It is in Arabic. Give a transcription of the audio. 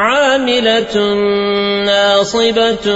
عاملة ناصبة